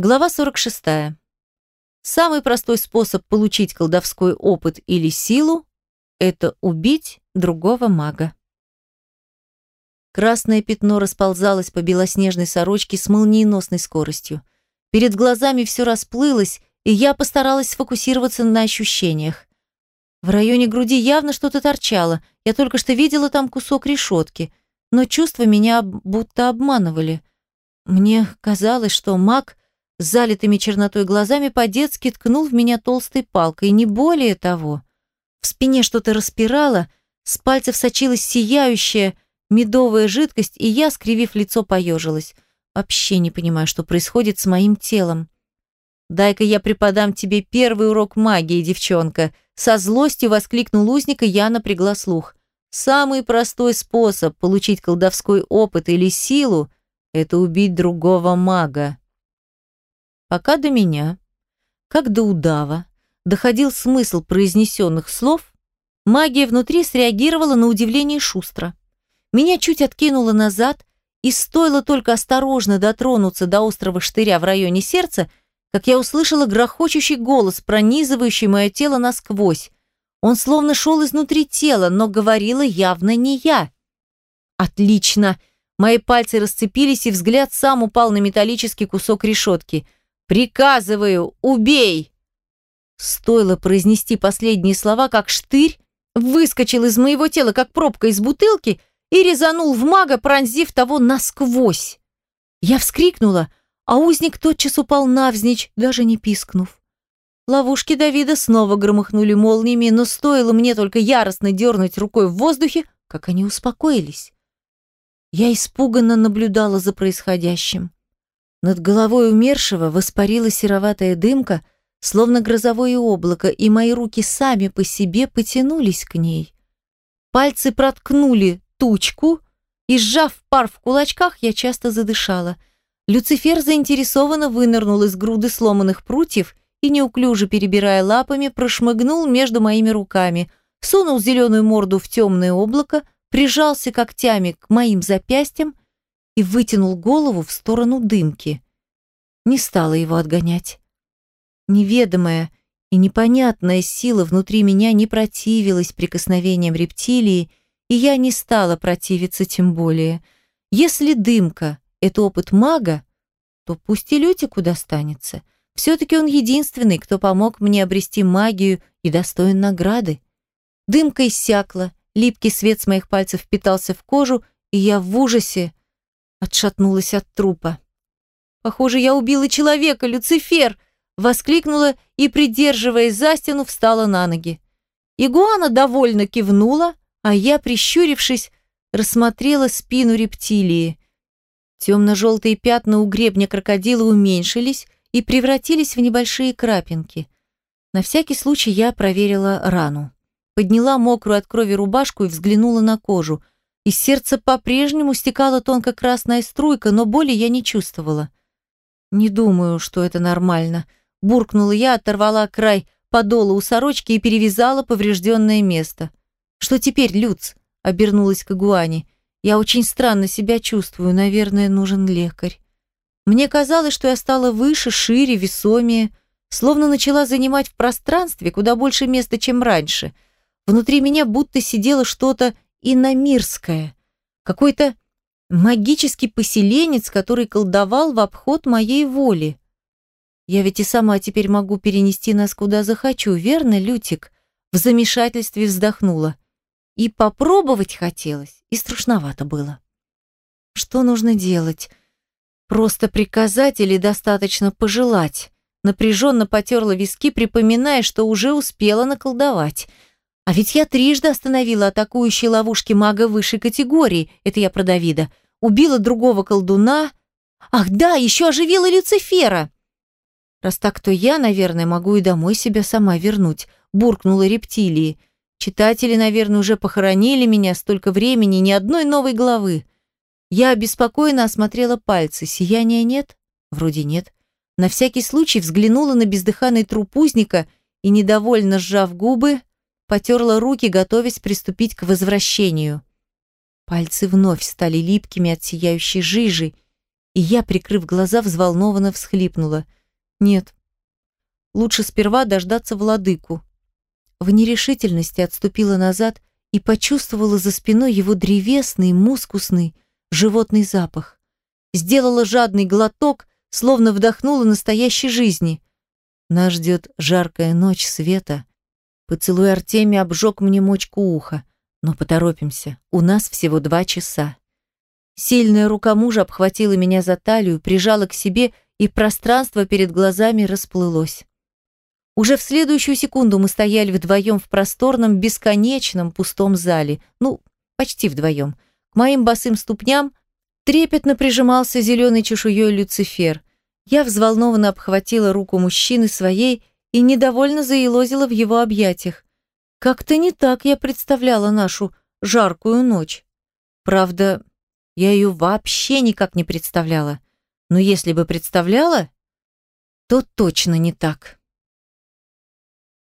Глава 46. Самый простой способ получить колдовской опыт или силу – это убить другого мага. Красное пятно расползалось по белоснежной сорочке с молниеносной скоростью. Перед глазами все расплылось, и я постаралась сфокусироваться на ощущениях. В районе груди явно что-то торчало, я только что видела там кусок решетки, но чувства меня будто обманывали. Мне казалось, что маг залитыми чернотой глазами по-детски ткнул в меня толстой палкой, не более того. В спине что-то распирало, с пальцев сочилась сияющая медовая жидкость, и я, скривив лицо, поежилась. Вообще не понимаю, что происходит с моим телом. «Дай-ка я преподам тебе первый урок магии, девчонка!» Со злостью воскликнул узник, и я напрягла слух. «Самый простой способ получить колдовской опыт или силу – это убить другого мага. Пока до меня, как до удава, доходил смысл произнесенных слов, магия внутри среагировала на удивление шустро. Меня чуть откинуло назад, и стоило только осторожно дотронуться до острого штыря в районе сердца, как я услышала грохочущий голос, пронизывающий мое тело насквозь. Он словно шел изнутри тела, но говорила явно не я. «Отлично!» Мои пальцы расцепились, и взгляд сам упал на металлический кусок решетки – «Приказываю, убей!» Стоило произнести последние слова, как штырь выскочил из моего тела, как пробка из бутылки, и резанул в мага, пронзив того насквозь. Я вскрикнула, а узник тотчас упал навзничь, даже не пискнув. Ловушки Давида снова громыхнули молниями, но стоило мне только яростно дернуть рукой в воздухе, как они успокоились. Я испуганно наблюдала за происходящим. Над головой умершего воспарила сероватая дымка, словно грозовое облако, и мои руки сами по себе потянулись к ней. Пальцы проткнули тучку, и, сжав пар в кулачках, я часто задышала. Люцифер заинтересованно вынырнул из груды сломанных прутьев и, неуклюже перебирая лапами, прошмыгнул между моими руками, сунул зеленую морду в темное облако, прижался когтями к моим запястьям и вытянул голову в сторону дымки. Не стала его отгонять. Неведомая и непонятная сила внутри меня не противилась прикосновениям рептилии, и я не стала противиться тем более. Если дымка — это опыт мага, то пусть и Лютику достанется. Все-таки он единственный, кто помог мне обрести магию и достоин награды. Дымка иссякла, липкий свет с моих пальцев впитался в кожу, и я в ужасе Отшатнулась от трупа. «Похоже, я убила человека, Люцифер!» Воскликнула и, придерживаясь за стену, встала на ноги. Игуана довольно кивнула, а я, прищурившись, рассмотрела спину рептилии. Темно-желтые пятна у гребня крокодила уменьшились и превратились в небольшие крапинки. На всякий случай я проверила рану. Подняла мокрую от крови рубашку и взглянула на кожу – из сердца по-прежнему стекала тонко красная струйка, но боли я не чувствовала. «Не думаю, что это нормально», – буркнула я, оторвала край подола у сорочки и перевязала поврежденное место. «Что теперь, Люц?» – обернулась к Игуане. «Я очень странно себя чувствую, наверное, нужен лекарь». Мне казалось, что я стала выше, шире, весомее, словно начала занимать в пространстве куда больше места, чем раньше. Внутри меня будто сидело что-то иномирское, какой-то магический поселенец, который колдовал в обход моей воли. Я ведь и сама теперь могу перенести нас куда захочу, верно, Лютик? В замешательстве вздохнула. И попробовать хотелось, и страшновато было. Что нужно делать? Просто приказать или достаточно пожелать? Напряженно потерла виски, припоминая, что уже успела наколдовать – а ведь я трижды остановила атакующие ловушки мага высшей категории, это я про Давида, убила другого колдуна. Ах да, еще оживила Люцифера. Раз так, то я, наверное, могу и домой себя сама вернуть, буркнула рептилии. Читатели, наверное, уже похоронили меня столько времени, ни одной новой главы. Я обеспокоенно осмотрела пальцы. Сияния нет? Вроде нет. На всякий случай взглянула на бездыханный труп узника и, недовольно сжав губы, потерла руки, готовясь приступить к возвращению. Пальцы вновь стали липкими от сияющей жижи, и я, прикрыв глаза, взволнованно всхлипнула. «Нет, лучше сперва дождаться владыку». В нерешительности отступила назад и почувствовала за спиной его древесный, мускусный, животный запах. Сделала жадный глоток, словно вдохнула настоящей жизни. Нас ждет жаркая ночь света. Поцелуй Артемия обжег мне мочку уха. Но поторопимся, у нас всего два часа. Сильная рука мужа обхватила меня за талию, прижала к себе, и пространство перед глазами расплылось. Уже в следующую секунду мы стояли вдвоем в просторном, бесконечном пустом зале. Ну, почти вдвоем. К моим босым ступням трепетно прижимался зеленой чешуей Люцифер. Я взволнованно обхватила руку мужчины своей и недовольно заелозила в его объятиях. Как-то не так я представляла нашу жаркую ночь. Правда, я ее вообще никак не представляла. Но если бы представляла, то точно не так.